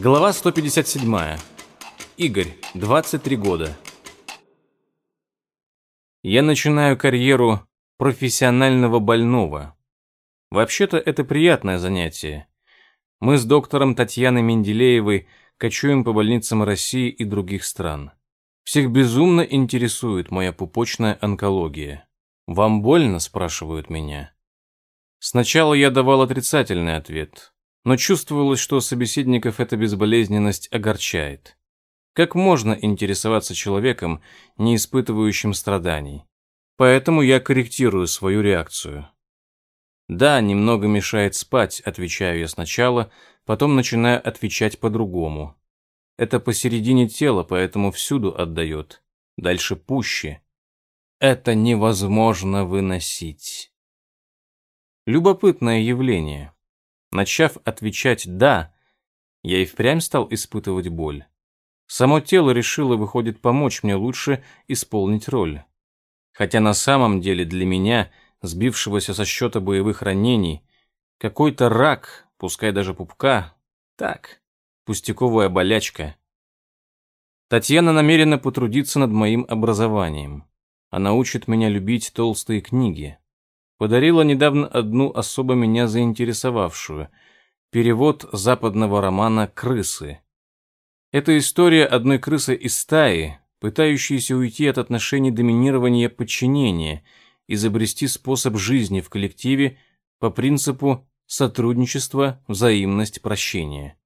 Глава 157. Игорь, 23 года. Я начинаю карьеру профессионального больного. Вообще-то это приятное занятие. Мы с доктором Татьяной Менделеевой кочуем по больницам России и других стран. Всех безумно интересует моя пупочная онкология. «Вам больно?» – спрашивают меня. Сначала я давал отрицательный ответ но чувствовалось, что собеседников эта безболезненность огорчает. Как можно интересоваться человеком, не испытывающим страданий? Поэтому я корректирую свою реакцию. Да, немного мешает спать, отвечаю я сначала, потом начинаю отвечать по-другому. Это посередине тела, поэтому всюду отдает. Дальше пуще. Это невозможно выносить. Любопытное явление. Начав отвечать «да», я и впрямь стал испытывать боль. Само тело решило, выходит, помочь мне лучше исполнить роль. Хотя на самом деле для меня, сбившегося со счета боевых ранений, какой-то рак, пускай даже пупка, так, пустяковая болячка. Татьяна намерена потрудиться над моим образованием. Она учит меня любить толстые книги подарила недавно одну особо меня заинтересовавшую – перевод западного романа «Крысы». Это история одной крысы из стаи, пытающейся уйти от отношений доминирования подчинения, изобрести способ жизни в коллективе по принципу сотрудничества, взаимность, прощения.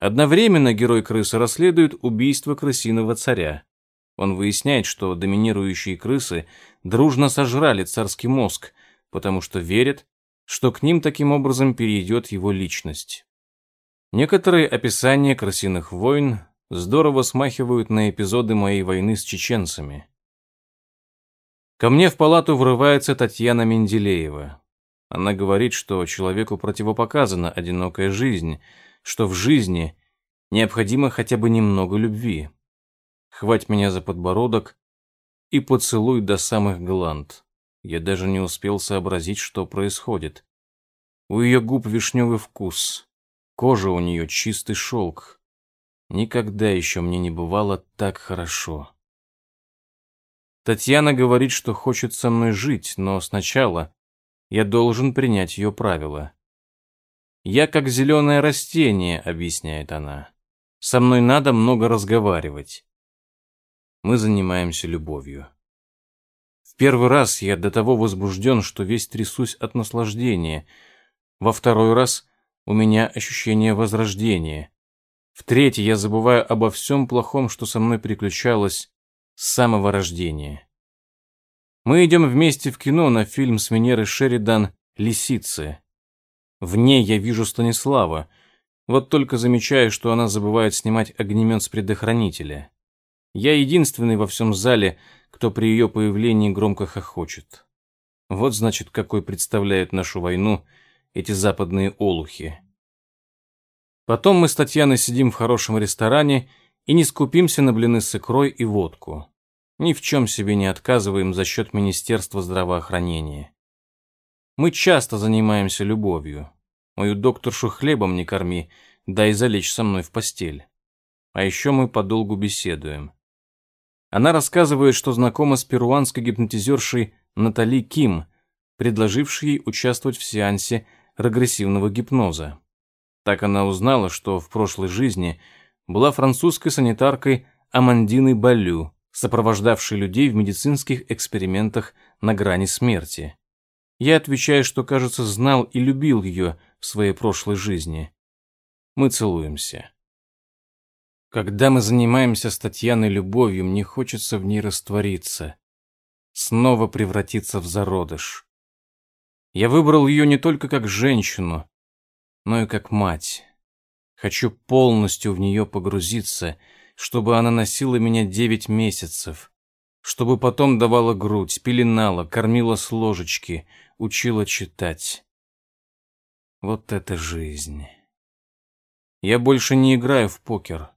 Одновременно герой крысы расследует убийство крысиного царя. Он выясняет, что доминирующие крысы дружно сожрали царский мозг, потому что верят, что к ним таким образом перейдет его личность. Некоторые описания крысиных войн здорово смахивают на эпизоды моей войны с чеченцами. Ко мне в палату врывается Татьяна Менделеева. Она говорит, что человеку противопоказана одинокая жизнь, что в жизни необходимо хотя бы немного любви хвать меня за подбородок и поцелуй до самых гланд. Я даже не успел сообразить, что происходит. У ее губ вишневый вкус, кожа у нее чистый шелк. Никогда еще мне не бывало так хорошо. Татьяна говорит, что хочет со мной жить, но сначала я должен принять ее правила. «Я как зеленое растение», — объясняет она. «Со мной надо много разговаривать мы занимаемся любовью. В первый раз я до того возбужден, что весь трясусь от наслаждения. Во второй раз у меня ощущение возрождения. В третий я забываю обо всем плохом, что со мной приключалось с самого рождения. Мы идем вместе в кино на фильм с Венеры Шеридан «Лисицы». В ней я вижу Станислава, вот только замечаю, что она забывает снимать огнемет с предохранителя. Я единственный во всем зале, кто при ее появлении громко хохочет. Вот, значит, какой представляют нашу войну эти западные олухи. Потом мы с Татьяной сидим в хорошем ресторане и не скупимся на блины с икрой и водку. Ни в чем себе не отказываем за счет Министерства здравоохранения. Мы часто занимаемся любовью. Мою докторшу хлебом не корми, дай залечь со мной в постель. А еще мы подолгу беседуем. Она рассказывает, что знакома с перуанской гипнотизершей Натали Ким, предложившей ей участвовать в сеансе регрессивного гипноза. Так она узнала, что в прошлой жизни была французской санитаркой Амандиной Балю, сопровождавшей людей в медицинских экспериментах на грани смерти. Я отвечаю, что, кажется, знал и любил ее в своей прошлой жизни. Мы целуемся. Когда мы занимаемся с Татьяной любовью, мне хочется в ней раствориться, снова превратиться в зародыш. Я выбрал ее не только как женщину, но и как мать. Хочу полностью в нее погрузиться, чтобы она носила меня девять месяцев, чтобы потом давала грудь, пеленала, кормила с ложечки, учила читать. Вот это жизнь. Я больше не играю в покер.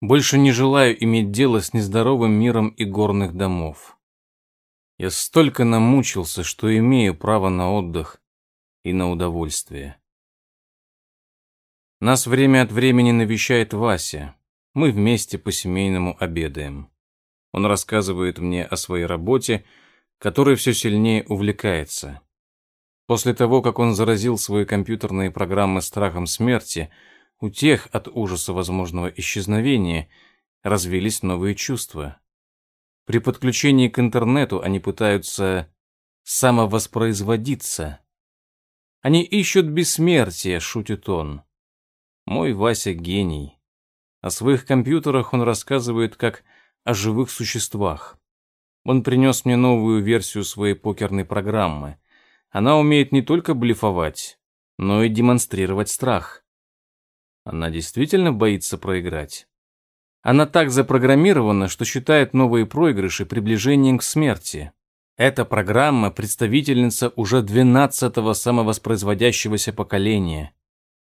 Больше не желаю иметь дело с нездоровым миром и горных домов. Я столько намучился, что имею право на отдых и на удовольствие. Нас время от времени навещает Вася. Мы вместе по-семейному обедаем. Он рассказывает мне о своей работе, которой все сильнее увлекается. После того, как он заразил свои компьютерные программы страхом смерти, у тех от ужаса возможного исчезновения развились новые чувства. При подключении к интернету они пытаются самовоспроизводиться. Они ищут бессмертие, шутит он. Мой Вася гений. О своих компьютерах он рассказывает как о живых существах. Он принес мне новую версию своей покерной программы. Она умеет не только блефовать, но и демонстрировать страх. Она действительно боится проиграть. Она так запрограммирована, что считает новые проигрыши приближением к смерти. Эта программа – представительница уже 12-го самовоспроизводящегося поколения.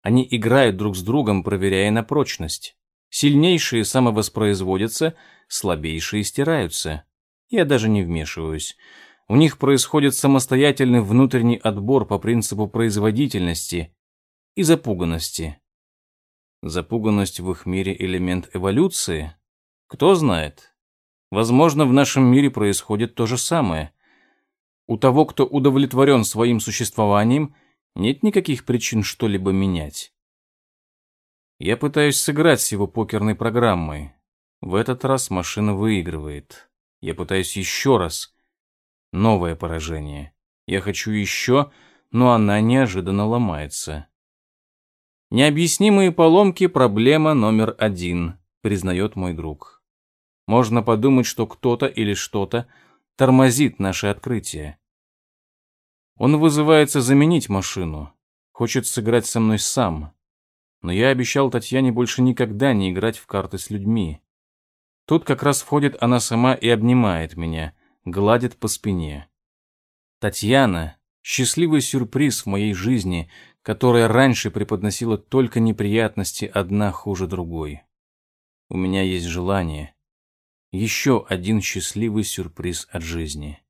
Они играют друг с другом, проверяя на прочность. Сильнейшие самовоспроизводятся, слабейшие стираются. Я даже не вмешиваюсь. У них происходит самостоятельный внутренний отбор по принципу производительности и запуганности. Запуганность в их мире элемент эволюции? Кто знает? Возможно, в нашем мире происходит то же самое. У того, кто удовлетворен своим существованием, нет никаких причин что-либо менять. Я пытаюсь сыграть с его покерной программой. В этот раз машина выигрывает. Я пытаюсь еще раз. Новое поражение. Я хочу еще, но она неожиданно ломается. Необъяснимые поломки – проблема номер один, признает мой друг. Можно подумать, что кто-то или что-то тормозит наше открытие. Он вызывается заменить машину, хочет сыграть со мной сам. Но я обещал Татьяне больше никогда не играть в карты с людьми. Тут как раз входит она сама и обнимает меня, гладит по спине. Татьяна — счастливый сюрприз в моей жизни, которая раньше преподносила только неприятности одна хуже другой. У меня есть желание. Еще один счастливый сюрприз от жизни.